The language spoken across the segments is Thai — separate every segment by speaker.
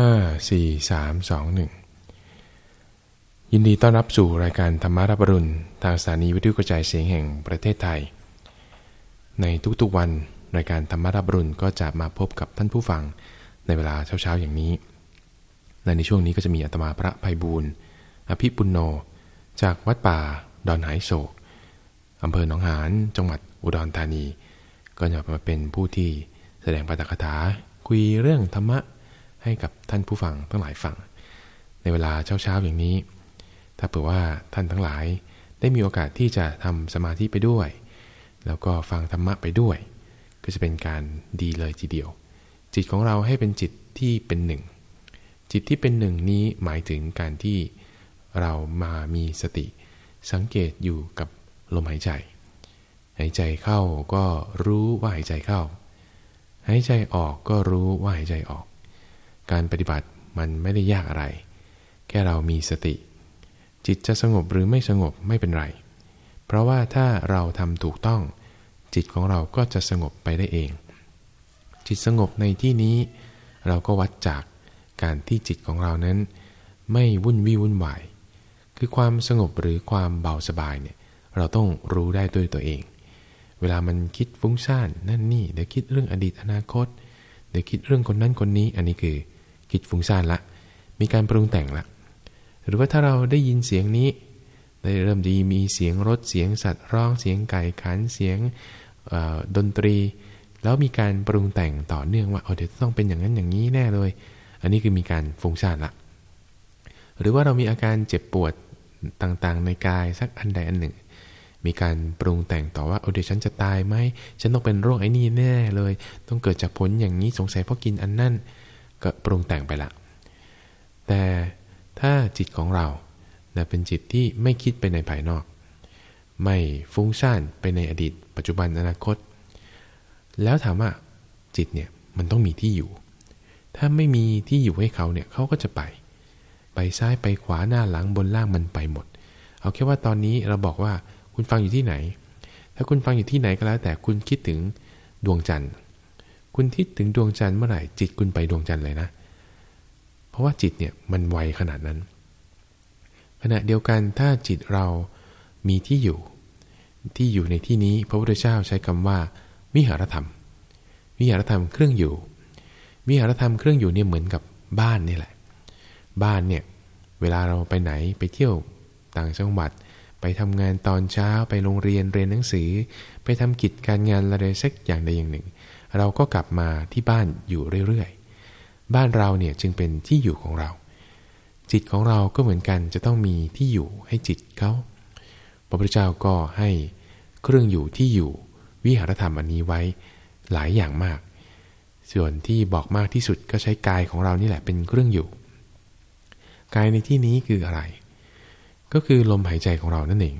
Speaker 1: ห้าสี่สามสองหนึ่งยินดีต้อนรับสู่รายการธรรมารับรุณทางสถานีวิทยุกระจายเสียงแห่งประเทศไทย ในทุกๆวันรายการธรรมารับรุณก็จะมาพบกับท่านผู้ฟังในเวลาเช้าๆอย่างนี้ และในช่วงนี้ก็จะมีอาตมาพระภัยบูรณ์อภิปุณโน จากวัดป่า ดอนหายโศกอำเภอหนองหานจังหวัดอุดรธานี ก็จะมาเป็นผู้ที่แสดงปาฐกถาคุยเรื่องธรรมะ ให้กับท่านผู้ฟังทั้งหลายฟัง ในเวลาเช้าๆอย่างนี้ ถ้าเผื่อว่าท่านทั้งหลายได้มีโอกาสที่จะทำสมาธิไปด้วย แล้วก็ฟังธรรมะไปด้วย ก็จะเป็นการดีเลยทีเดียว จิตของเราให้เป็นจิตที่เป็นหนึ่ง จิตที่เป็นหนึ่งนี้หมายถึงการที่เรามามีสติ สังเกตอยู่กับลมหายใจ หายใจเข้าก็รู้ว่าหายใจเข้า หายใจออกก็รู้ว่าหายใจออก การปฏิบัติมันไม่ได้ยากอะไร แค่เรามีสติ จิตจะสงบหรือไม่สงบไม่เป็นไร เพราะว่าถ้าเราทำถูกต้อง จิตของเราก็จะสงบไปได้เอง จิตสงบในที่นี้ เราก็วัดจากการที่จิตของเรานั้น ไม่วุ่นวี่วุ่นวาย คือความสงบหรือความเบาสบายเนี่ยเราต้องรู้ได้ด้วยตัวเอง เวลามันคิดฟุ้งซ่านนั่นนี่เดี๋ยวคิดเรื่องอดีตอนาคต เดี๋ยวคิดเรื่องคนนั้นคนนี้อันนี้คือ คิดฟุ้งซ่านละ มีการปรุงแต่งละ หรือว่าถ้าเราได้ยินเสียงนี้ ได้เริ่มดีมีเสียงรถเสียงสัตว์ร้องเสียงไก่ขันเสียงดนตรี แล้วมีการปรุงแต่งต่อเนื่องว่าเออเดี๋ยวต้องเป็นอย่างนั้นอย่างนี้แน่เลย อันนี้คือมีการฟุ้งซ่านละ หรือว่าเรามีอาการเจ็บปวดต่างๆ ในกายสักอันใดอันหนึ่ง มีการปรุงแต่งต่อว่าเออเดี๋ยวฉันจะตายไหมฉันต้องเป็นโรคไอ้นี่แน่เลย ต้องเกิดจากผลอย่างนี้สงสัยเพราะกินอันนั่น ก็ปรุงแต่งไปละ แต่ถ้าจิตของเราเป็นจิตที่ไม่คิดไปในภายนอก ไม่ฟุ้งซ่านไปในอดีต ปัจจุบันอนาคต แล้วถามว่าจิตเนี่ยมันต้องมีที่อยู่ ถ้าไม่มีที่อยู่ให้เขาเนี่ยเขาก็จะไป ไปซ้ายไปขวาหน้าหลังบนล่างมันไปหมด เอาแค่ว่าตอนนี้เราบอกว่าคุณฟังอยู่ที่ไหน ถ้าคุณฟังอยู่ที่ไหนก็แล้วแต่คุณคิดถึงดวงจันทร์ คุณคิดถึงดวงจันทร์เมื่อไหร่จิตคุณไปดวงจันทร์เลยนะ เพราะว่าจิตเนี่ยมันไวขนาดนั้น ขณะเดียวกันถ้าจิตเรามีที่อยู่ ที่อยู่ในที่นี้พระพุทธเจ้าใช้คำว่า วิหารธรรม วิหารธรรมเครื่องอยู่ วิหารธรรมเครื่องอยู่เนี่ยเหมือนกับบ้านนี่แหละ บ้านเนี่ยเวลาเราไปไหนไปเที่ยวต่างจังหวัด ไปทำงานตอนเช้าไปโรงเรียนเรียนหนังสือ ไปทำกิจการงานอะไรสักอย่างใดอย่างหนึ่ง เราก็กลับมาที่บ้านอยู่เรื่อยๆ บ้านเราเนี่ยจึงเป็นที่อยู่ของเรา จิตของเราก็เหมือนกันจะต้องมีที่อยู่ให้จิตเขาพระพุทธเจ้าก็ให้เครื่องอยู่ที่อยู่วิหารธรรมอันนี้ไว้หลายอย่างมาก ส่วนที่บอกมากที่สุดก็ใช้กายของเรานี่แหละเป็นเครื่องอยู่ กายในที่นี้คืออะไร ก็คือลมหายใจของเรานั่นเอง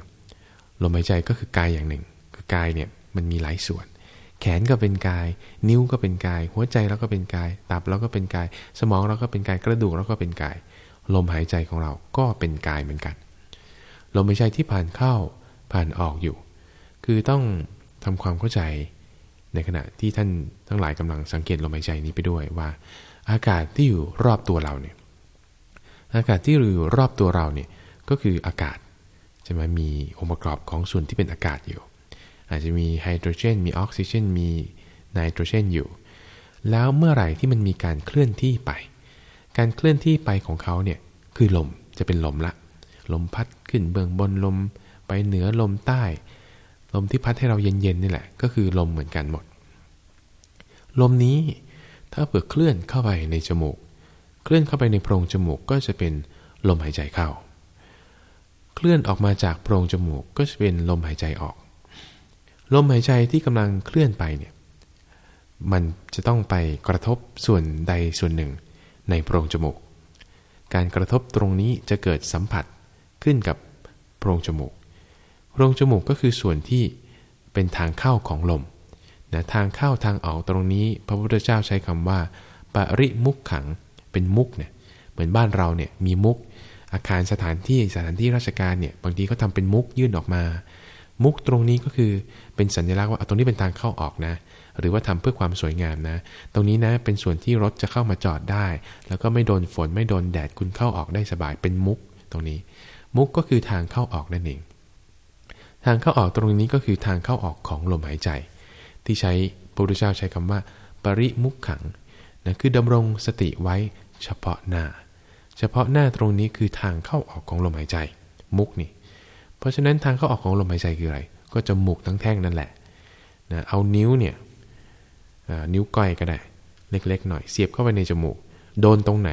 Speaker 1: ลมหายใจก็คือกายอย่างหนึ่ง คือกายเนี่ยมันมีหลายส่วน แขนก็เป็นกาย นิ้วก็เป็นกาย หัวใจเราก็เป็นกาย ตับเราก็เป็นกาย สมองเราก็เป็นกาย กระดูกเราก็เป็นกาย ลมหายใจของเราก็เป็นกายเหมือนกัน ลมหายใจที่ผ่านเข้าผ่านออกอยู่ คือต้องทำความเข้าใจในขณะที่ท่านทั้งหลายกำลังสังเกตลมหายใจนี้ไปด้วยว่า อากาศที่อยู่รอบตัวเราเนี่ยอากาศที่อยู่รอบตัวเราเนี่ยก็คืออากาศจะมามีองค์ประกอบของส่วนที่เป็นอากาศอยู่ อาจจะมีไฮโดรเจน มีออกซิเจน มีไนโตรเจนอยู่ แล้วเมื่อไหร่ที่มันมีการเคลื่อนที่ไป การเคลื่อนที่ไปของเขาเนี่ยคือลมจะเป็นลมละ ลมพัดขึ้นเบื้องบนลมไปเหนือลมใต้ ลมที่พัดให้เราเย็นๆนี่แหละ ก็คือลมเหมือนกันหมด ลมนี้ถ้าเปิดเคลื่อนเข้าไปในจมูก เคลื่อนเข้าไปในโพรงจมูกก็จะเป็นลมหายใจเข้า เคลื่อนออกมาจากโพรงจมูกก็จะเป็นลมหายใจออก ลมหายใจที่กำลังเคลื่อนไปเนี่ยมันจะต้องไปกระทบส่วนใดส่วนหนึ่ง ในโพรงจมูก การกระทบตรงนี้จะเกิดสัมผัสขึ้นกับโพรงจมูก โพรงจมูกก็คือส่วนที่เป็นทางเข้าของลมนะทางเข้าทางออกตรงนี้ พระพุทธเจ้าใช้คำว่าปริมุขขังเป็นมุกเนี่ยเหมือนบ้านเราเนี่ยมีมุก อาคารสถานที่สถานที่ราชการเนี่ยบางทีก็ทำเป็นมุกยื่นออกมา มุกตรงนี้ก็คือเป็นสัญลักษณ์ว่าตรงนี้เป็นทางเข้าออกนะ หรือว่าทำเพื่อความสวยงามนะ ตรงนี้นะเป็นส่วนที่รถจะเข้ามาจอดได้ แล้วก็ไม่โดนฝนไม่โดนแดดคุณเข้าออกได้สบายเป็นมุกตรงนี้ มุกก็คือทางเข้าออกนั่นเอง ทางเข้าออกตรงนี้ก็คือทางเข้าออกของลมหายใจ ที่ใช้พระพุทธเจ้าใช้คำว่า ปริมุขขังนะคือดำรงสติไว้เฉพาะหน้า เฉพาะหน้าตรงนี้คือทางเข้าออกของลมหายใจ มุกนี่ เพราะฉะนั้นทางเข้าออกของลมหายใจคืออะไร ก็จะมุกทั้งแท่งนั่นแหละนะเอานิ้วเนี่ยนิ้วก้อยก็ได้ เล็กๆหน่อย เสียบเข้าไปในจมูก โดนตรงไหน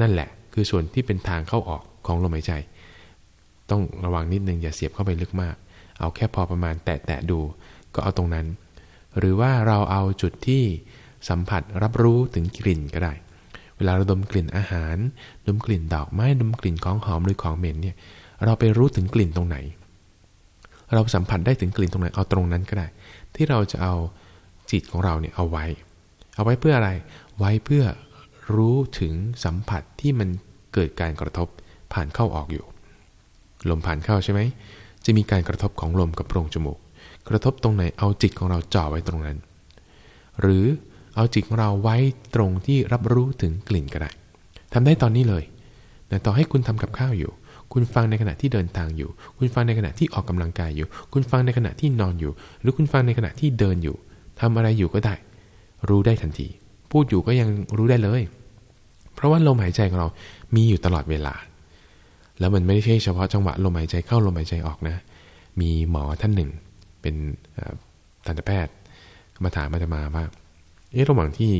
Speaker 1: นั่นแหละ คือส่วนที่เป็นทางเข้าออกของลมหายใจ ต้องระวังนิดนึงอย่าเสียบเข้าไปลึกมาก เอาแค่พอประมาณแตะๆดูก็เอาตรงนั้น หรือว่าเราเอาจุดที่สัมผัสรับรู้ถึงกลิ่นก็ได้ เวลาเราดมกลิ่นอาหาร ดมกลิ่นดอกไม้ดมกลิ่นของหอมหรือของเหม็นเนี่ย เราไปรู้ถึงกลิ่นตรงไหน เราสัมผัสได้ถึงกลิ่นตรงไหนเอาตรงนั้นก็ได้ ที่เราจะเอาจิตของเราเนี่ยเอาไว้ เอาไว้เพื่ออะไร ไว้เพื่อรู้ถึงสัมผัสที่มันเกิดการกระทบผ่านเข้าออกอยู่ ลมผ่านเข้าใช่ไหมจะมีการกระทบของลมกับโพรงจมูก กระทบตรงไหนเอาจิตของเราจ่อไว้ตรงนั้น หรือเอาจิตของเราไว้ตรงที่รับรู้ถึงกลิ่นก็ได้ทำได้ตอนนี้เลยแต่ต่อให้คุณทำกับข้าวอยู่ คุณฟังในขณะที่เดินทางอยู่ คุณฟังในขณะที่ออกกำลังกายอยู่ คุณฟังในขณะที่นอนอยู่ หรือคุณฟังในขณะที่เดินอยู่ทำอะไรอยู่ก็ได้ รู้ได้ทันที พูดอยู่ก็ยังรู้ได้เลย เพราะว่าลมหายใจของเรามีอยู่ตลอดเวลา แล้วมันไม่ใช่เฉพาะจังหวะลมหายใจเข้าลมหายใจออกนะ มีหมอท่านหนึ่ง เป็นทันตแพทย์ มาถามมาจะมาว่าเอ๊ะระหว่างที่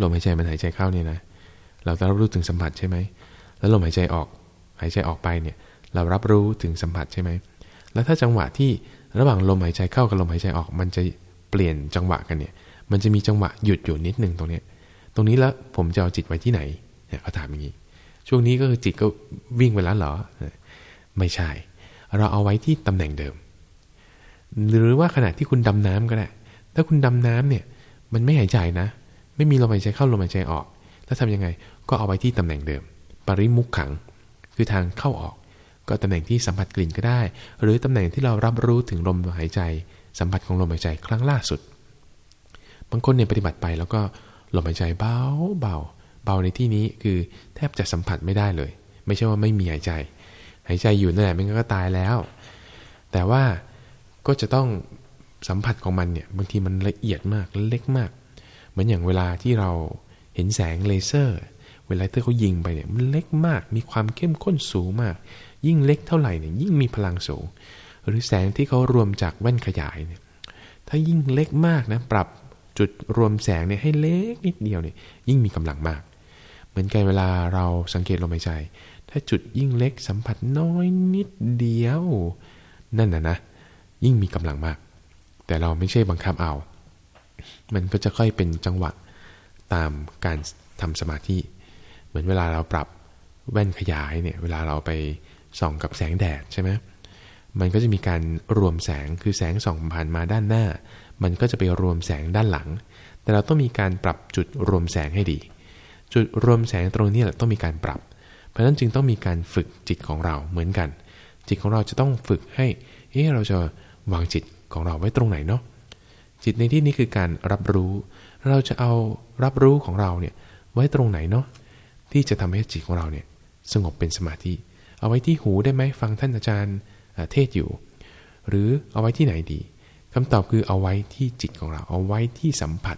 Speaker 1: ลมหายใจมันหายใจเข้าเนี่ยนะ เราจะรับรู้ถึงสัมผัสใช่ไหม แล้วลมหายใจออก หายใจออกไปเนี่ยเรารับรู้ถึงสัมผัสใช่ไหม แล้วถ้าจังหวะที่ระหว่างลมหายใจเข้ากับลมหายใจออก มันจะเปลี่ยนจังหวะกันเนี่ย มันจะมีจังหวะหยุดอยู่นิดนึงตรงเนี้ย ตรงนี้แล้วผมจะเอาจิตไว้ที่ไหนเนี่ยเขาถามอย่างนี้ ช่วงนี้ก็คือจิตก็วิ่งไปแล้วเหรอ ไม่ใช่ เราเอาไว้ที่ตำแหน่งเดิม หรือว่าขณะที่คุณดำน้ำก็ได้ ถ้าคุณดำน้ำเนี่ย มันไม่หายใจนะ ไม่มีลมหายใจเข้าลมหายใจออก แล้วทำยังไง ก็เอาไว้ที่ตำแหน่งเดิม ปริมุขขัง คือทางเข้าออก ก็ตำแหน่งที่สัมผัสกลิ่นก็ได้ หรือตำแหน่งที่เรารับรู้ถึงลมหายใจ สัมผัสของลมหายใจครั้งล่าสุด บางคนเนี่ยปฏิบัติไปแล้วก็ลมหายใจเบาเบาเบาในที่นี้คือแทบจะสัมผัสไม่ได้เลย ไม่ใช่ว่าไม่มีหายใจ หายใจอยู่นั่นแหละมันก็ตายแล้ว แต่ว่าก็จะต้องสัมผัสของมันเนี่ยบางทีมันละเอียดมากเล็กมาก เหมือนอย่างเวลาที่เราเห็นแสงเลเซอร์ เวลาที่เขายิงไปเนี่ยมันเล็กมาก มีความเข้มข้นสูงมาก ยิ่งเล็กเท่าไหร่เนี่ยยิ่งมีพลังสูง หรือแสงที่เขารวมจากแว่นขยายเนี่ยถ้ายิ่งเล็กมากนะปรับจุดรวมแสงเนี่ยให้เล็กนิดเดียวเนี่ยยิ่งมีกำลังมาก เหมือนกันเวลาเราสังเกตลมหายใจ ถ้าจุดยิ่งเล็กสัมผัสน้อยนิดเดียว นั่นนะนะ ยิ่งมีกำลังมาก แต่เราไม่ใช่บังคับเอา มันก็จะค่อยเป็นจังหวะตามการทำสมาธิ เหมือนเวลาเราปรับแว่นขยายเนี่ยเวลาเราไปส่องกับแสงแดดใช่ไหมมันก็จะมีการรวมแสงคือแสงส่องผ่านมาด้านหน้า มันก็จะไปรวมแสงด้านหลัง แต่เราต้องมีการปรับจุดรวมแสงให้ดี จุดรวมแสงตรงนี้แหละต้องมีการปรับ เพราะฉะนั้นจึงต้องมีการฝึกจิตของเราเหมือนกัน จิตของเราจะต้องฝึกให้เอ๊ะเราจะวางจิตของเราไว้ตรงไหนเนาะจิตในที่นี้คือการรับรู้ เราจะเอารับรู้ของเราเนี่ยไว้ตรงไหนเนาะ ที่จะทำให้จิตของเราเนี่ยสงบเป็นสมาธิ เอาไว้ที่หูได้ไหมฟังท่านอาจารย์เทศอยู่ หรือเอาไว้ที่ไหนดีคำตอบคือเอาไว้ที่จิตของเรา เอาไว้ที่สัมผัส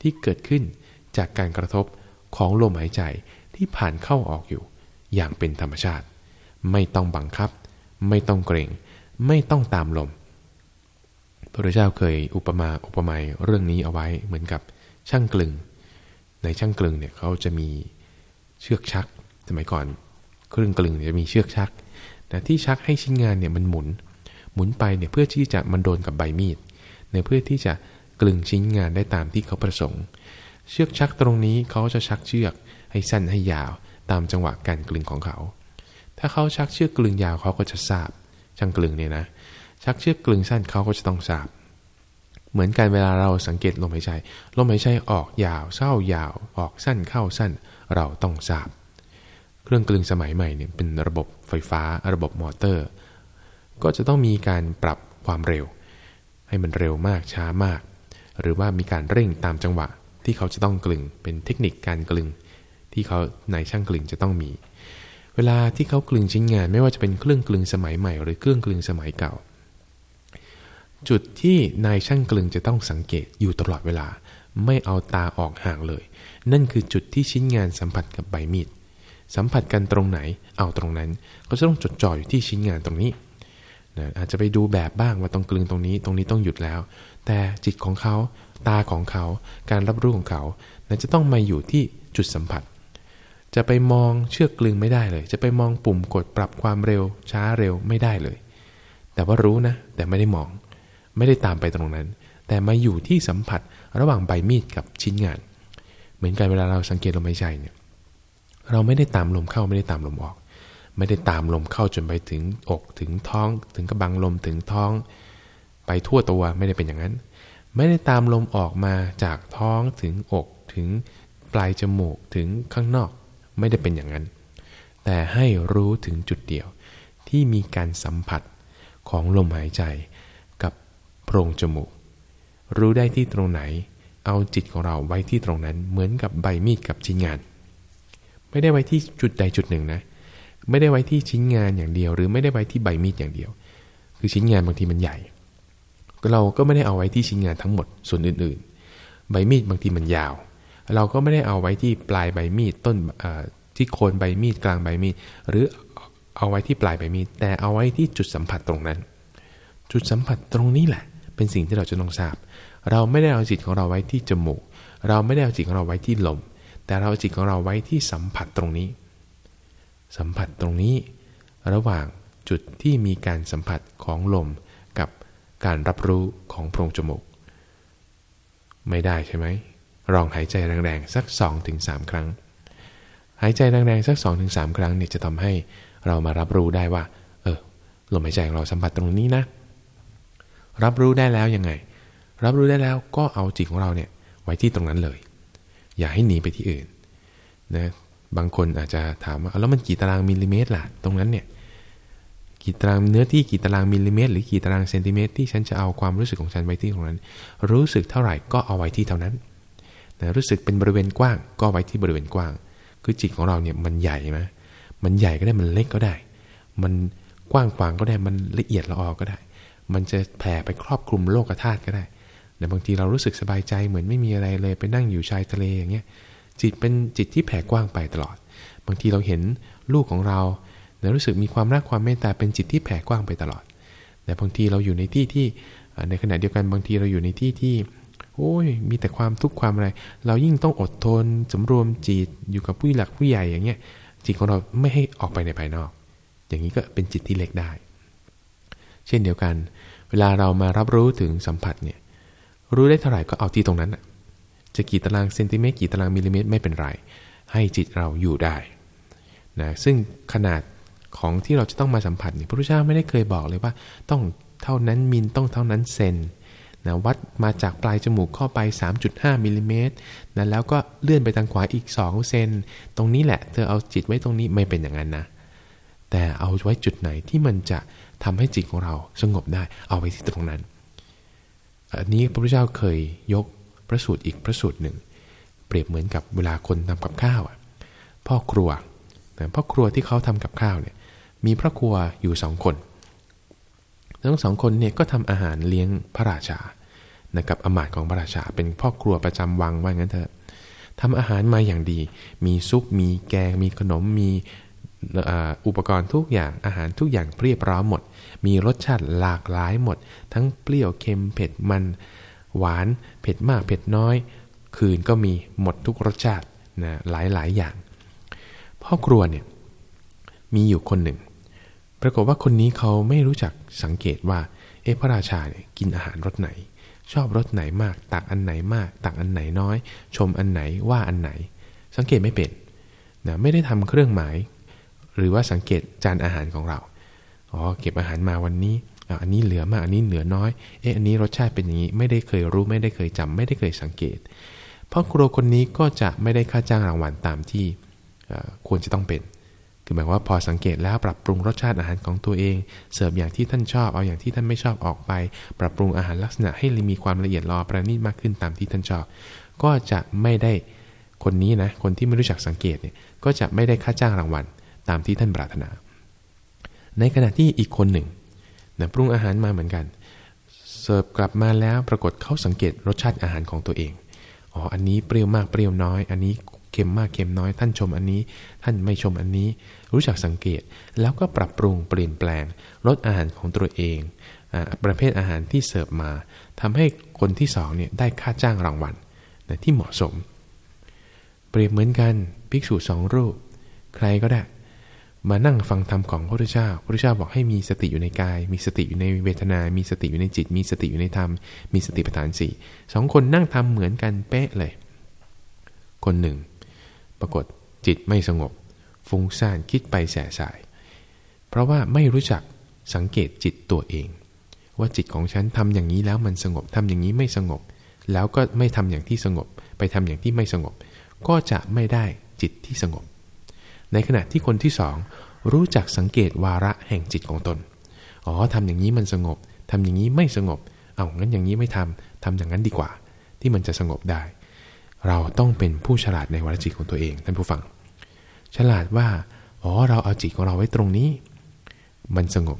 Speaker 1: ที่เกิดขึ้นจากการกระทบของลมหายใจที่ผ่านเข้าออกอยู่ อย่างเป็นธรรมชาติ ไม่ต้องบังคับ ไม่ต้องเกรง ไม่ต้องตามลมพระเจ้าเคยอุปมาอุปไมยเรื่องนี้เอาไว้เหมือนกับช่างกลึง ในช่างกลึงเนี่ยเขาจะมี เชือกชัก สมัยก่อนเครื่องกลึงจะมีเชือกชักแต่ที่ชักให้ชิ้นงานเนี่ยมันหมุน หมุนไปเนี่ยเพื่อที่จะมันโดนกับใบมีดเนี่ยเพื่อที่จะกลึงชิ้นงานได้ตามที่เขาประสงค์ เชือกชักตรงนี้เขาจะชักเชือกให้สั้นให้ยาว ตามจังหวะการกลึงของเขา ถ้าเขาชักเชือกกลึงยาวเขาก็จะทราบช่างกลึงเนี่ยนะ ชักเชือกกลึงสั้นเขาก็จะต้องทราบ เหมือนกันเวลาเราสังเกตลมหายใจ ลมหายใจออกยาวเศร้ายาวออกสั้นเข้าสั้นเราต้องทราบ เครื่องกลึงสมัยใหม่เนี่ยเป็นระบบไฟฟ้าระบบมอเตอร์ ก็จะต้องมีการปรับความเร็ว ให้มันเร็วมากช้ามาก หรือว่ามีการเร่งตามจังหวะที่เขาจะต้องกลึงเป็นเทคนิคการกลึง ที่เขาในช่างกลึงจะต้องมี เวลาที่เขากลึงชิ้นงาน ไม่ว่าจะเป็นเครื่องกลึงสมัยใหม่ หรือเครื่องกลึงสมัยเก่า จุดที่นายช่างกลึงจะต้องสังเกตอยู่ตลอดเวลา ไม่เอาตาออกห่างเลย นั่นคือจุดที่ชิ้นงานสัมผัสกับใบมีดสัมผัสกันตรงไหนเอาตรงนั้น ก็จะต้องจดจ่ออยู่ที่ชิ้นงานตรงนี้นะอาจจะไปดูแบบบ้างว่าต้องกลึงตรงนี้ ตรงนี้ต้องหยุดแล้ว แต่จิตของเขา ตาของเขา การรับรู้ของเขานะจะต้องมาอยู่ที่จุดสัมผัส จะไปมองเชือกกลึงไม่ได้เลย จะไปมองปุ่มกดปรับความเร็ว ช้าเร็วไม่ได้เลย แต่ว่ารู้นะ แต่ไม่ได้มอง ไม่ได้ตามไปตรงนั้น แต่มาอยู่ที่สัมผัสระหว่างใบมีดกับชิ้นงาน เหมือนกันเวลาเราสังเกตลมหายใจเนี่ยเราไม่ได้ตามลมเข้าไม่ได้ตามลมออก ไม่ได้ตามลมเข้าจนไปถึงอกถึงท้อง ถึงกระบังลมถึงท้อง ไปทั่วตัวไม่ได้เป็นอย่างนั้น ไม่ได้ตามลมออกมาจากท้องถึงอกถึงปลายจมูกถึงข้างนอกไม่ได้เป็นอย่างนั้น แต่ให้รู้ถึงจุดเดียวที่มีการสัมผัสของลมหายใจ โพรงจมูก รู้ได้ที่ตรงไหน เอาจิตของเราไว้ที่ตรงนั้น เหมือนกับใบมีดกับชิ้นงาน ไม่ได้ไว้ที่จุดใดจุดหนึ่งนะ ไม่ได้ไว้ที่ชิ้นงานอย่างเดียว หรือไม่ได้ไว้ที่ใบมีดอย่างเดียว คือชิ้นงานบางทีมันใหญ่ เราก็ไม่ได้เอาไว้ที่ชิ้นงานทั้งหมดส่วนอื่นๆ ใบมีดบางทีมันยาว เราก็ไม่ได้เอาไว้ที่ปลายใบมีดต้นที่โคนใบมีดกลางใบมีดหรือเอาไว้ที่ปลายใบมีดแต่เอาไว้ที่จุดสัมผัสตรงนั้น จุดสัมผัสตรงนี้แหละ เป็นสิ่งที่เราจะต้องทราบ เราไม่ได้เอาจิตของเราไว้ที่จมูก เราไม่ได้เอาจิตของเราไว้ที่ลม แต่เราเอาจิตของเราไว้ที่สัมผัสตรงนี้ สัมผัสตรงนี้ ระหว่างจุดที่มีการสัมผัสของลมกับการรับรู้ของโพรงจมูก ไม่ได้ใช่ไหมลองหายใจแรงๆสัก 2-3 ครั้ง หายใจแรงๆสัก 2-3 ครั้งเนี่ยจะทำให้เรามารับรู้ได้ว่า เออลมหายใจของเราสัมผัสตรงนี้นะ รับรู้ได้แล้วยังไง รับรู้ได้แล้วก็เอาจิตของเราเนี่ยไว้ที่ตรงนั้นเลย อย่าให้หนีไปที่อื่นนะบางคนอาจจะถามว่าแล้วมันกี่ตารางมิลลิเมตรล่ะตรงนั้นเนี่ยกี่ตารางเนื้อที่กี่ตารางมิลลิเมตร หรือกี่ตารางเซนติเมตรที่ฉันจะเอาความรู้สึกของฉันไว้ที่ตรงนั้น รู้สึกเท่าไหร่ก็เอาไว้ที่เท่านั้นนะรู้สึกเป็นบริเวณกว้างก็ไว้ที่บริเวณกว้าง คือจิตของเราเนี่ยมันใหญ่ไหมมันใหญ่ก็ได้มันเล็กก็ได้ มันกว้างขวางก็ได้มันละเอียดละออก็ได้ มันจะแผ่ไปครอบคลุมโลกธาตุก็ได้แต่บางทีเรารู้สึกสบายใจเหมือนไม่มีอะไรเลยไปนั่งอยู่ชายทะเลอย่างเงี้ยจิตเป็นจิตที่แผ่กว้างไปตลอด บางทีเราเห็นลูกของเราแต่รู้สึกมีความรักความเมตตาเป็นจิตที่แผ่กว้างไปตลอด แต่บางทีเราอยู่ในที่ที่ในขณะเดียวกันบางทีเราอยู่ในที่ที่โอ้ยมีแต่ความทุกข์ความอะไร เรายิ่งต้องอดทนสำรวมจิตอยู่กับผู้หลักผู้ใหญ่อย่างเงี้ยจิตของเราไม่ให้ออกไปในภายนอก อย่างนี้ก็เป็นจิตที่เล็กได้ เช่นเดียวกัน เวลาเรามารับรู้ถึงสัมผัสเนี่ยรู้ได้เท่าไหร่ก็เอาที่ตรงนั้นจะกี่ตารางเซนติเมตรกี่ตารางมิลลิเมตรไม่เป็นไรให้จิตเราอยู่ได้นะซึ่งขนาดของที่เราจะต้องมาสัมผัสเนี่ยพระพุทธเจ้าไม่ได้เคยบอกเลยว่า ต้องเท่านั้นมิลต้องเท่านั้นเซนนะวัดมาจากปลายจมูกเข้าไป 3.5มิลลิเมตรนะแล้วก็เลื่อนไปทางขวาอีก 2 เซน ตรงนี้แหละ เธอเอาจิตไว้ตรงนี้ไม่เป็นอย่างนั้นนะ แต่เอาไว้จุดไหนที่มันจะ ทำให้จิตของเราสงบได้ เอาไว้ที่ตรงนั้น อันนี้พระพุทธเจ้าเคยยกพระสูตรอีกพระสูตรหนึ่ง เปรียบเหมือนกับเวลาคนทำกับข้าวพ่อครัวพ่อครัวที่เขาทำกับข้าวเนี่ย มีพระครัวอยู่สองคนทั้งสองคนเนี่ยก็ทำอาหารเลี้ยงพระราชานะครับอมาตย์ของพระราชา เป็นพ่อครัวประจำวังว่างั้นเถอะทำอาหารมาอย่างดี มีซุป มีแกง มีขนม มี อุปกรณ์ทุกอย่างอาหารทุกอย่างเรียบร้อยหมด มีรสชาติหลากหลายหมด ทั้งเปรี้ยวเค็มเผ็ดมัน หวานเผ็ดมากเผ็ดน้อย คืนก็มีหมดทุกรสชาตินะหลายหลายอย่าง พ่อครัวเนี่ยมีอยู่คนหนึ่ง ปรากฏว่าคนนี้เขาไม่รู้จักสังเกตว่าเอพระราชาเนี่ยกินอาหารรสไหน ชอบรสไหนมาก ตักอันไหนมาก ตักอันไหนน้อย ชมอันไหนว่าอันไหน สังเกตไม่เป็นนะไม่ได้ทำเครื่องหมาย หรือว่าสังเกตจานอาหารของเราอ๋อเก็บอาหารมาวันนี้อันนี้เหลือมากอันนี้เหลือน้อยเอ๊ะอันนี้รสชาติเป็นอย่างนี้ไม่ได้เคยรู้ไม่ได้เคยจำไม่ได้เคยสังเกตพ่อครัวคนนี้ก็จะไม่ได้ค่าจ้างรางวัลตามที่ควรจะต้องเป็นคือหมายว่าพอสังเกตแล้วปรับปรุงรสชาติอาหารของตัวเอง เสิร์ฟอย่างที่ท่านชอบเอาอย่างที่ท่านไม่ชอบออกไป ปรับปรุงอาหารลักษณะให้มีความละเอียดรอประณีตมากขึ้นตามที่ท่านชอบ ก็จะไม่ได้คนนี้นะคนที่ไม่รู้จักสังเกตเนี่ยก็จะไม่ได้ค่าจ้างรางวัล ตามที่ท่านปรารถนา ในขณะที่อีกคนหนึ่งนะปรุงอาหารมาเหมือนกัน เสิร์ฟกลับมาแล้วปรากฏเขาสังเกตรสชาติอาหารของตัวเองอ๋ออันนี้เปรี้ยวมากเปรี้ยวน้อย อันนี้เค็มมากเค็มน้อย ท่านชมอันนี้ ท่านไม่ชมอันนี้ รู้จักสังเกตแล้วก็ปรับปรุงเปลี่ยนแปลงรสอาหารของตัวเองอประเภทอาหารที่เสิร์ฟมาทำให้คนที่สองเนี่ยได้ค่าจ้างรางวัลนะที่เหมาะสม เปรียบเหมือนกันภิกษุสองรูป ใครก็ได้ มานั่งฟังธรรมของพระพุทธเจ้า พระพุทธเจ้าบอกให้มีสติอยู่ในกาย มีสติอยู่ในเวทนา มีสติอยู่ในจิต มีสติอยู่ในธรรม มีสติปัฏฐานสี่สองคนนั่งทำเหมือนกันเป๊ะเลย คนหนึ่ง ปรากฏจิตไม่สงบ ฟุ้งซ่านคิดไปแสสาย เพราะว่าไม่รู้จักสังเกตจิตตัวเอง ว่าจิตของฉันทำอย่างนี้แล้วมันสงบทำอย่างนี้ไม่สงบ แล้วก็ไม่ทำอย่างที่สงบ ไปทำอย่างที่ไม่สงบ ก็จะไม่ได้จิตที่สงบ ในขณะที่คนที่สองรู้จักสังเกตวาระแห่งจิตของตน อ๋อทำอย่างนี้มันสงบทำอย่างนี้ไม่สงบ เอางั้นอย่างนี้ไม่ทำทำอย่างนั้นดีกว่า ที่มันจะสงบได้ เราต้องเป็นผู้ฉลาดในวาระจิตของตัวเองท่านผู้ฟัง ฉลาดว่าอ๋อเราเอาจิตของเราไว้ตรงนี้ มันสงบ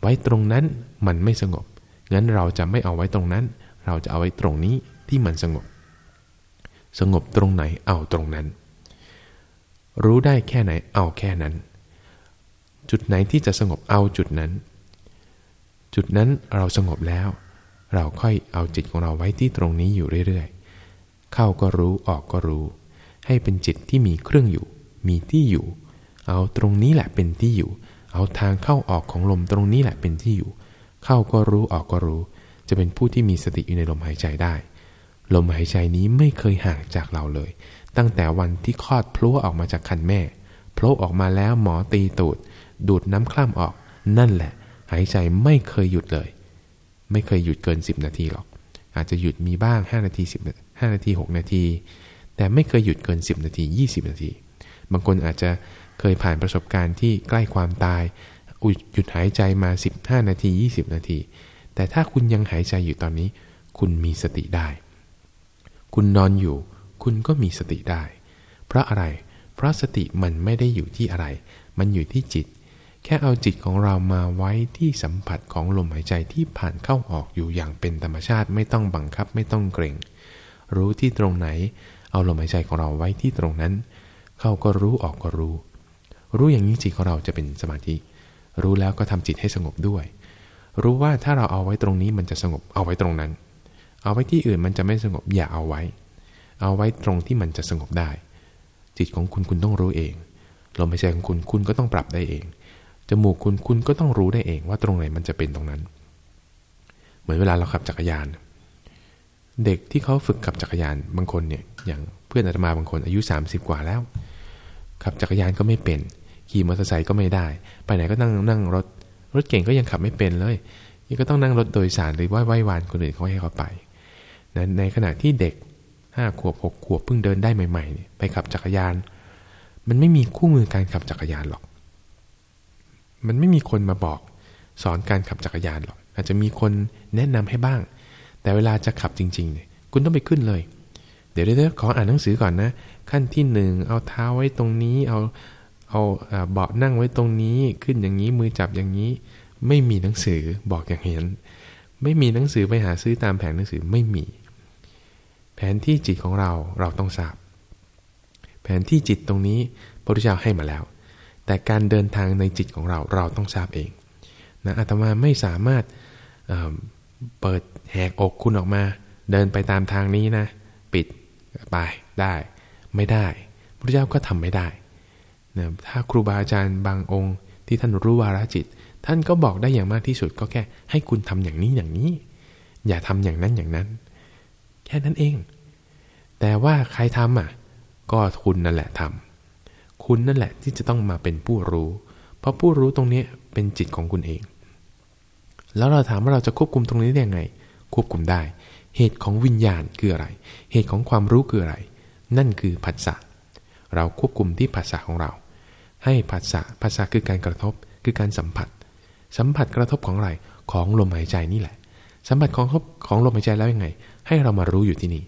Speaker 1: ไว้ตรงนั้นมันไม่สงบ งั้นเราจะไม่เอาไว้ตรงนั้น เราจะเอาไว้ตรงนี้ที่มันสงบ สงบตรงไหนเอาตรงนั้น รู้ได้แค่ไหนเอาแค่นั้น จุดไหนที่จะสงบเอาจุดนั้น จุดนั้นเราสงบแล้ว เราค่อยเอาจิตของเราไว้ที่ตรงนี้อยู่เรื่อยๆ เข้าก็รู้ออกก็รู้ ให้เป็นจิตที่มีเครื่องอยู่ มีที่อยู่ เอาตรงนี้แหละเป็นที่อยู่ เอาทางเข้าออกของลมตรงนี้แหละเป็นที่อยู่ เข้าก็รู้ออกก็รู้ จะเป็นผู้ที่มีสติอยู่ในลมหายใจได้ ลมหายใจนี้ไม่เคยห่างจากเราเลย ตั้งแต่วันที่คลอดพลุออกมาจากคันแม่พลุออกมาแล้วหมอตีตูด ดูดน้ำคล่ำออก นั่นแหละ หายใจไม่เคยหยุดเลย ไม่เคยหยุดเกิน 10 นาทีหรอก อาจจะหยุดมีบ้าง 5 นาที10 5นาที 6 นาที แต่ไม่เคยหยุดเกิน 10 นาที 20 นาที บางคนอาจจะเคยผ่านประสบการณ์ที่ใกล้ความตายหยุดหายใจมา 15 นาที 20 นาที แต่ถ้าคุณยังหายใจอยู่ตอนนี้ คุณมีสติได้ คุณนอนอยู่ คุณก็มีสติได้ เพราะอะไร เพราะสติมันไม่ได้อยู่ที่อะไร มันอยู่ที่จิต แค่เอาจิตของเรามาไว้ที่สัมผัสของลมหายใจที่ผ่านเข้าออกอยู่อย่างเป็นธรรมชาติไม่ต้องบังคับไม่ต้องเกรงรู้ที่ตรงไหน เอาลมหายใจของเราไว้ที่ตรงนั้น เข้าก็รู้ออกก็รู้ รู้อย่างนี้จิตของเราจะเป็นสมาธิ รู้แล้วก็ทำจิตให้สงบด้วย รู้ว่าถ้าเราเอาไว้ตรงนี้มันจะสงบเอาไว้ตรงนั้น เอาไว้ที่อื่นมันจะไม่สงบอย่าเอาไว้ เอาไว้ตรงที่มันจะสงบได้ จิตของคุณคุณต้องรู้เองลมหายใจของคุณคุณก็ต้องปรับได้เองจมูกคุณคุณก็ต้องรู้ได้เองว่าตรงไหนมันจะเป็นตรงนั้น เหมือนเวลาเราขับจักรยาน เด็กที่เขาฝึกขับจักรยานบางคนเนี่ยอย่างเพื่อนอาตมาบางคนอายุ 30 กว่าแล้ว ขับจักรยานก็ไม่เป็น ขี่มอเตอร์ไซค์ก็ไม่ได้ ไปไหนก็นั่งนั่งรถรถเก่งก็ยังขับไม่เป็นเลยนี่ก็ต้องนั่งรถโดยสารหรือว่าไหว้วานคนอื่นเขาให้เขาไป นะในขณะที่เด็กห้าขวบหกขวบเพิ่งเดินได้ใหม่ๆ ไปขับจักรยาน มันไม่มีคู่มือการขับจักรยานหรอก มันไม่มีคนมาบอกสอนการขับจักรยานหรอก อาจจะมีคนแนะนำให้บ้าง แต่เวลาจะขับจริงๆเนี่ยคุณต้องไปขึ้นเลย เดี๋ยวเดี๋ยวขออ่านหนังสือก่อนนะ ขั้นที่หนึ่งเอาเท้าไว้ตรงนี้ เอาเอาเบาะนั่งไว้ตรงนี้ ขึ้นอย่างนี้มือจับอย่างนี้ ไม่มีหนังสือบอกอย่างเห็นไม่มีหนังสือไปหาซื้อตามแผงหนังสือไม่มี แผนที่จิตของเราเราต้องทราบ แผนที่จิตตรงนี้พระพุทธเจ้าให้มาแล้ว แต่การเดินทางในจิตของเราเราต้องทราบเองนะอาตมาไม่สามารถเเปิดแหกอกคุณออกมา เดินไปตามทางนี้นะ ปิดไปได้ไม่ได้พระเจ้าก็ทำไม่ได้นะถ้าครูบาอาจารย์บางองค์ที่ท่านรู้วาระจิต ท่านก็บอกได้อย่างมากที่สุดก็แค่ให้คุณทำอย่างนี้อย่างนี้ อย่าทำอย่างนั้นอย่างนั้น แค่นั้นเอง แต่ว่าใครทำอะ ก็คุณนั่นแหละทำคุณนั่นแหละที่จะต้องมาเป็นผู้รู้ เพราะผู้รู้ตรงนี้เป็นจิตของคุณเอง แล้วเราถามว่าเราจะควบคุมตรงนี้ได้ยังไง ควบคุมได้ เหตุของวิญญาณคืออะไร เหตุของความรู้คืออะไร นั่นคือผัสสะเราควบคุมที่ผัสสะของเรา ให้ภาษาภาษาคือการกระทบคือการสัมผัส สัมผัสกระทบของอะไรของลมหายใจนี่แหละ สัมผัสของของลมหายใจแล้วยังไง ให้เรามารู้อยู่ที่นี่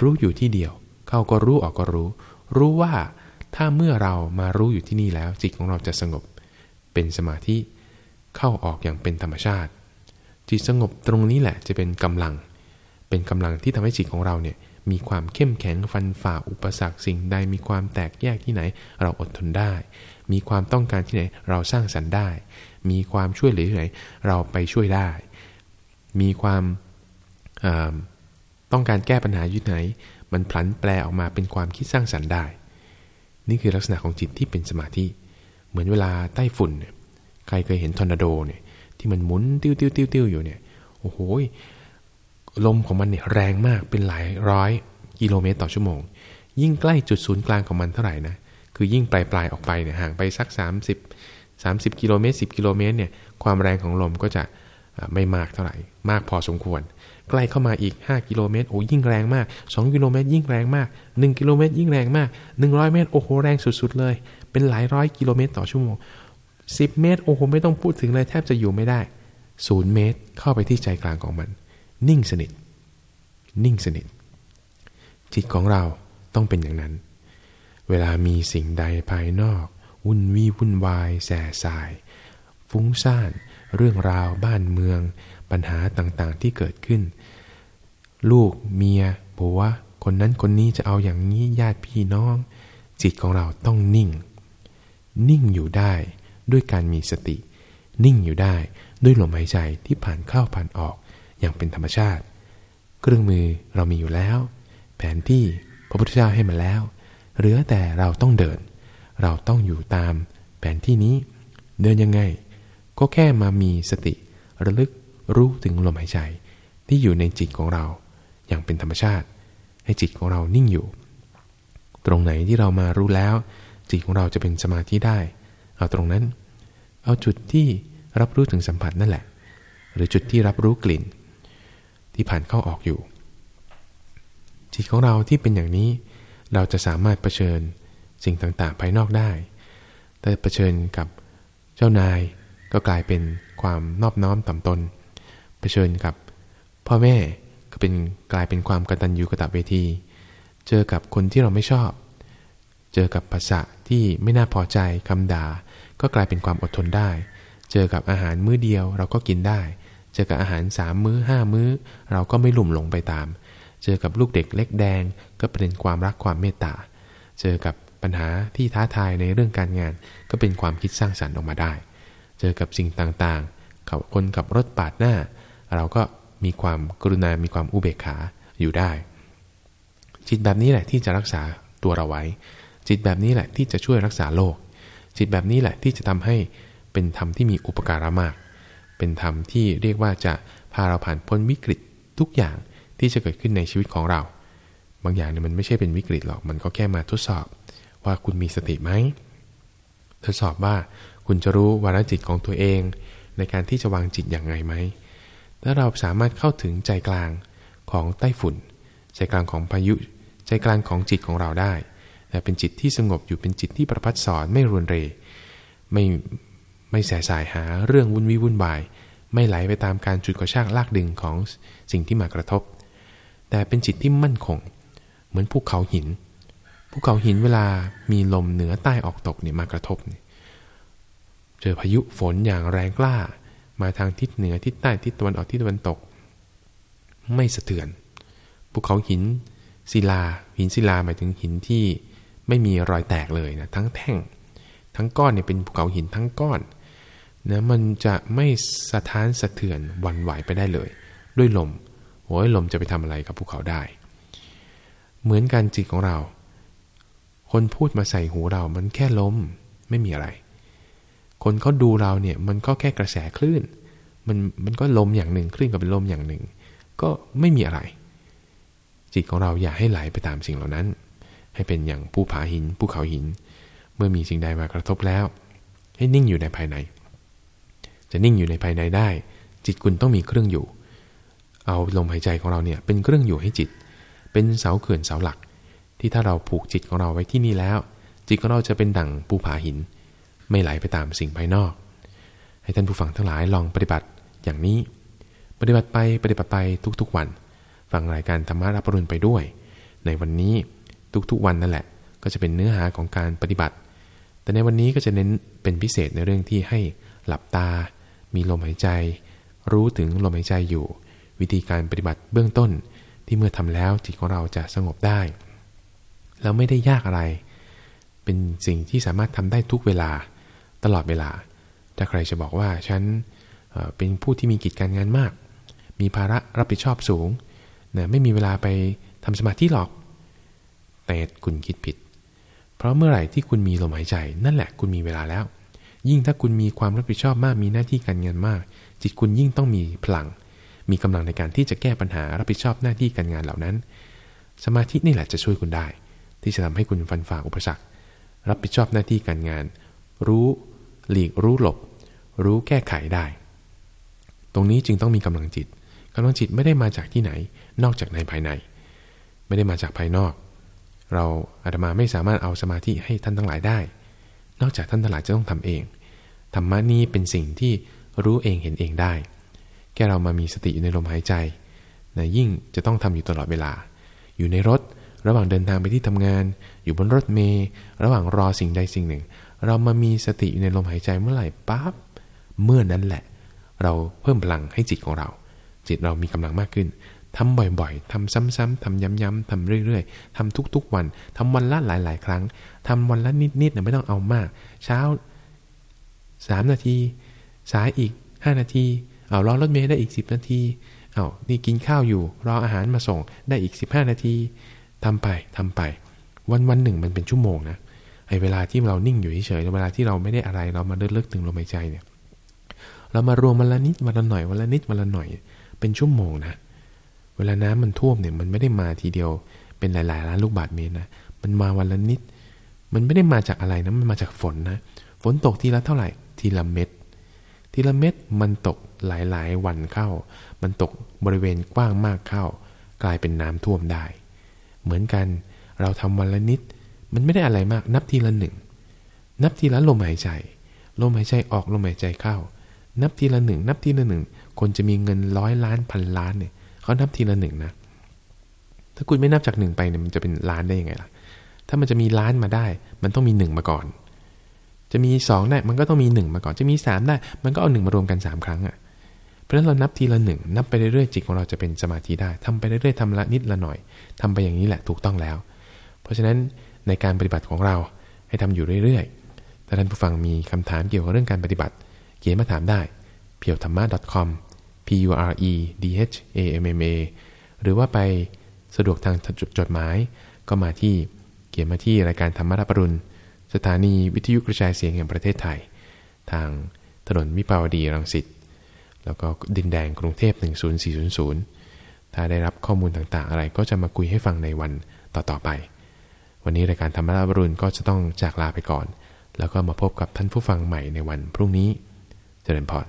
Speaker 1: รู้อยู่ที่เดียว เข้าก็รู้ออกก็รู้ รู้ว่าถ้าเมื่อเรามารู้อยู่ที่นี่แล้วจิตของเราจะสงบ เป็นสมาธิเข้าออกอย่างเป็นธรรมชาติ จิตสงบตรงนี้แหละจะเป็นกำลัง เป็นกำลังที่ทำให้จิตของเราเนี่ยมีความเข้มแข็งฟันฝ่าอุปสรรคสิ่งใดมีความแตกแยกที่ไหน เราอดทนได้ มีความต้องการที่ไหนเราสร้างสรรค์ได้ มีความช่วยเหลือที่ไหนเราไปช่วยได้ มีความ ต้องการแก้ปัญหาอยู่ไหน มันพลันแปลออกมาเป็นความคิดสร้างสรรค์ได้ นี่คือลักษณะของจิตที่เป็นสมาธิ เหมือนเวลาไต้ฝุ่น ใครเคยเห็นทอร์นาโดเนี่ยที่มันหมุนติ้วติ้วติ้วติ้วอยู่เนี่ย โอ้โห ลมของมันเนี่ยแรงมากเป็นหลายร้อยกิโลเมตรต่อชั่วโมง ยิ่งใกล้จุดศูนย์กลางของมันเท่าไหร่นะ คือยิ่งปลายปลายออกไปเนี่ยห่างไปสัก 30 30 กิโลเมตร 10 กิโลเมตรเนี่ย ความแรงของลมก็จะไม่มากเท่าไหร่ มากพอสมควร ใกล้เข้ามาอีก 5 กิโลเมตรโอ้ยิ่งแรงมาก 2 กิโลเมตรยิ่งแรงมาก 1 กิโลเมตรยิ่งแรงมาก 100 เมตรโอ้โหแรงสุดๆเลย เป็นหลายร้อยกิโลเมตรต่อชั่วโมง 10 เมตรโอ้โหไม่ต้องพูดถึงเลยแทบจะอยู่ไม่ได้ 0 เมตรเข้าไปที่ใจกลางของมัน นิ่งสนิท นิ่งสนิท จิตของเราต้องเป็นอย่างนั้น เวลามีสิ่งใดภายนอก วุ่นวี่วุ่นวาย แส่สาย ฟุ้งซ่าน เรื่องราวบ้านเมือง ปัญหาต่างๆที่เกิดขึ้น ลูกเมียผัวคนนั้นคนนี้จะเอาอย่างนี้ญาติพี่น้อง จิตของเราต้องนิ่ง นิ่งอยู่ได้ด้วยการมีสติ นิ่งอยู่ได้ด้วยลมหายใจที่ผ่านเข้าผ่านออกอย่างเป็นธรรมชาติ เครื่องมือเรามีอยู่แล้ว แผนที่พระพุทธเจ้าให้มาแล้วเหลือแต่เราต้องเดิน เราต้องอยู่ตามแผนที่นี้ เดินยังไง ก็แค่มามีสติ ระลึกรู้ถึงลมหายใจ ที่อยู่ในจิตของเรา อย่างเป็นธรรมชาติ ให้จิตของเรานิ่งอยู่ ตรงไหนที่เรามารู้แล้ว จิตของเราจะเป็นสมาธิได้ เอาตรงนั้น เอาจุดที่รับรู้ถึงสัมผัสนั่นแหละ หรือจุดที่รับรู้กลิ่น ที่ผ่านเข้าออกอยู่ จิตของเราที่เป็นอย่างนี้ เราจะสามารถรเผชิญสิ่งต่างๆ ภายนอกได้ แต่เผชิญกับเจ้านาย ก็กลายเป็นความนอบน้อมต่ำตนเผชิญกับ พ่อแม่ก็เป็นกลายเป็นความกตัญญูกตเวที เจอกับคนที่เราไม่ชอบ เจอกับภาษาที่ไม่น่าพอใจคำด่า ก็กลายเป็นความอดทนได้ เจอกับอาหารมื้อเดียวเราก็กินได้ เจอกับอาหารสามมื้อห้ามื้อ เราก็ไม่หลุ่มหลงไปตาม เจอกับลูกเด็กเล็กแดง ก็เป็นความรักความเมตตา เจอกับปัญหาที่ท้าทายในเรื่องการงาน ก็เป็นความคิดสร้างสรรค์ออกมาได้ เจอกับสิ่งต่างๆกับคนกับรถปาดหน้า เราก็มีความกรุณา มีความอุเบกขาอยู่ได้ จิตแบบนี้แหละที่จะรักษาตัวเราไว้ จิตแบบนี้แหละที่จะช่วยรักษาโลก จิตแบบนี้แหละที่จะทำให้เป็นธรรมที่มีอุปการะมาก เป็นธรรมที่เรียกว่าจะพาเราผ่านพ้นวิกฤตทุกอย่างที่จะเกิดขึ้นในชีวิตของเรา บางอย่างเนี่ยมันไม่ใช่เป็นวิกฤตหรอก มันก็แค่มาทดสอบว่าคุณมีสติไหม ทดสอบว่า คุณจะรู้วาระจิตของตัวเอง ในการที่จะวางจิตอย่างไงไหมถ้าเราสามารถเข้าถึงใจกลางของไต้ฝุ่น ใจกลางของพายุ ใจกลางของจิตของเราได้แต่เป็นจิตที่สงบอยู่เป็นจิตที่ประพัดสอนไม่รวนเรไม่ไม่แสสายหาเรื่องวุ่นวิวุ่นวาย ไม่ไหลไปตามการจุดกระชากลากดึงของสิ่งที่มากระทบ แต่เป็นจิตที่มั่นคง เหมือนภูเขาหินภูเขาหินเวลามีลมเหนือใต้ออกตกเนี่ยมากระทบเนี่ย เจอพายุฝนอย่างแรงกล้า มาทางทิศเหนือทิศใต้ทิศตะวันออกทิศตะวันตก ไม่สะเทือนภูเขาหินศิลา หินศิลาหมายถึงหินที่ไม่มีรอยแตกเลยนะทั้งแท่ง ทั้งก้อนเนี่ยเป็นภูเขาหินทั้งก้อนนะมันจะไม่สะท้านสะเทือนวันไหวไปได้เลย ด้วยลมโอ้ยลมจะไปทำอะไรกับภูเขาได้ เหมือนกันจิตของเรา คนพูดมาใส่หูเรามันแค่ลมไม่มีอะไร คนเขาดูเราเนี่ยมันก็แค่กระแสคลื่น มันมันก็ลมอย่างหนึ่งคลื่นก็เป็นลมอย่างหนึ่ง ก็ไม่มีอะไร จิตของเราอย่าให้ไหลไปตามสิ่งเหล่านั้น ให้เป็นอย่างภูผาหินภูเขาหิน เมื่อมีสิ่งใดมากระทบแล้ว ให้นิ่งอยู่ในภายใน จะนิ่งอยู่ในภายในได้ จิตคุณต้องมีเครื่องอยู่ เอาลมหายใจของเราเนี่ยเป็นเครื่องอยู่ให้จิต เป็นเสาเขื่อนเสาหลัก ที่ถ้าเราผูกจิตของเราไว้ที่นี่แล้ว จิตของเราจะเป็นดั่งปูผาหิน ไม่ไหลไปตามสิ่งภายนอก ให้ท่านผู้ฟังทั้งหลายลองปฏิบัติอย่างนี้ ปฏิบัติไปปฏิบัติไปทุกๆวัน ฟังรายการธรรมะรับปรุณไปด้วย ในวันนี้ทุกๆวันนั่นแหละ ก็จะเป็นเนื้อหาของการปฏิบัติ แต่ในวันนี้ก็จะเน้นเป็นพิเศษในเรื่องที่ให้หลับตา มีลมหายใจ รู้ถึงลมหายใจอยู่ วิธีการปฏิบัติเบื้องต้นที่เมื่อทำแล้วจิตของเราจะสงบได้ แล้วไม่ได้ยากอะไร เป็นสิ่งที่สามารถทำได้ทุกเวลา ตลอดเวลา ถ้าใครจะบอกว่าฉันเป็นผู้ที่มีกิจการงานมาก มีภาระรับผิดชอบสูงนะไม่มีเวลาไปทำสมาธิหรอก แต่คุณคิดผิด เพราะเมื่อไหร่ที่คุณมีลมหายใจ นั่นแหละคุณมีเวลาแล้ว ยิ่งถ้าคุณมีความรับผิดชอบมาก มีหน้าที่การงานมาก จิตคุณยิ่งต้องมีพลัง มีกำลังในการที่จะแก้ปัญหารับผิดชอบหน้าที่การงานเหล่านั้น สมาธินี่แหละจะช่วยคุณได้ ที่จะทำให้คุณฟันฝ่าอุปสรรค รับผิดชอบหน้าที่การงาน รู้ หลีกรู้หลบ รู้แก้ไขได้ ตรงนี้จึงต้องมีกำลังจิตกำลังจิตไม่ได้มาจากที่ไหน นอกจากในภายใน ไม่ได้มาจากภายนอก เราอาตมาไม่สามารถเอาสมาธิให้ท่านทั้งหลายได้ นอกจากท่านทั้งหลายจะต้องทำเองธรรมะนี้เป็นสิ่งที่รู้เองเห็นเองได้ แค่เรามามีสติอยู่ในลมหายใจนะยิ่งจะต้องทำอยู่ตลอดเวลา อยู่ในรถ ระหว่างเดินทางไปที่ทำงาน อยู่บนรถเมล์ระหว่างรอสิ่งใดสิ่งหนึ่ง เรามามีสติอยู่ในลมหายใจเมื่อไหร่ปั๊บเมื่อนั้นแหละ เราเพิ่มพลังให้จิตของเรา จิตเรามีกำลังมากขึ้นทำบ่อยๆทำซ้ำๆทำย้ำๆทำเรื่อยๆทำทุกๆวันทำวันละหลายๆ ครั้งทำวันละนิดๆนะไม่ต้องเอามาก เช้าสามนาที สายอีกห้านาทีเอารอรถเมล์ได้อีกสิบนาทีเอานี่กินข้าวอยู่ รออาหารมาส่งได้อีกสิบห้านาทีทำไปทำไป วันวันหนึ่งมันเป็นชั่วโมงนะ ไอ้เวลาที่เรานิ่งอยู่เฉยเวลาที่เราไม่ได้อะไรเรามาเลิกถึงลมหายใจเนี่ย เรามารวมวันละนิดวันละหน่อยวันละนิดวันละหน่อย เป็นชั่วโมงนะ เวลาน้ำมันท่วมเนี่ยมันไม่ได้มาทีเดียวเป็นหลายๆล้านลูกบาศก์เมตรนะ มันมาวันละนิด มันไม่ได้มาจากอะไรนะ มันมาจากฝนนะ ฝนตกทีละเท่าไหร่ ทีละเม็ด ทีละเม็ดมันตกหลายๆวันเข้า มันตกบริเวณกว้างมากเข้า กลายเป็นน้ำท่วมได้ เหมือนกัน เราทำวันละนิด มันไม่ได้อะไรมาก นับทีละหนึ่ง นับทีละลมหายใจ ลมหายใจออกลมหายใจเข้า นับทีละหนึ่งนับทีละหนึ่ง คนจะมีเงินร้อยล้านพันล้านเนี่ยเขานับทีละหนึ่งนะ ถ้าคุณไม่นับจากหนึ่งไปเนี่ยมันจะเป็นล้านได้ยังไงล่ะ ถ้ามันจะมีล้านมาได้ มันต้องมีหนึ่งมาก่อน จะมีสองได้มันก็ต้องมีหนึ่งมาก่อน จะมีสามได้ มันก็เอาหนึ่งมารวมกันสามครั้งอะ่ะ เพราะฉะนั้นเรานับทีละหนึ่งนับไปเรื่อยๆจิตของเราจะเป็นสมาธิได้ทำไปเรื่อยๆทำละนิดละหน่อยทำไปอย่างนี้แหละถูกต้องแล้ว เพราะฉะนั้น ในการปฏิบัติของเราให้ทำอยู่เรื่อยๆ ถ้าท่านผู้ฟังมีคำถามเกี่ยวกับเรื่องการปฏิบัติ เขียนมาถามได้ p i e w t h a m m a com P U R E D H A M M A หรือว่าไปสะดวกทางจดหมาย ก็มาที่เขียนมาที่รายการธรรมรับปรุณ สถานีวิทยุกระจายเสียงแห่งประเทศไทย ทางถนนมิปาวดีรังสิตแล้วก็ดินแดงกรุงเทพ 10400 ถ้าได้รับข้อมูลต่างๆ อะไรก็จะมาคุยให้ฟังในวันต่อๆไป วันนี้รายการธรรมราบรุณก็จะต้องจากลาไปก่อน แล้วก็มาพบกับท่านผู้ฟังใหม่ในวันพรุ่งนี้ เจริญพร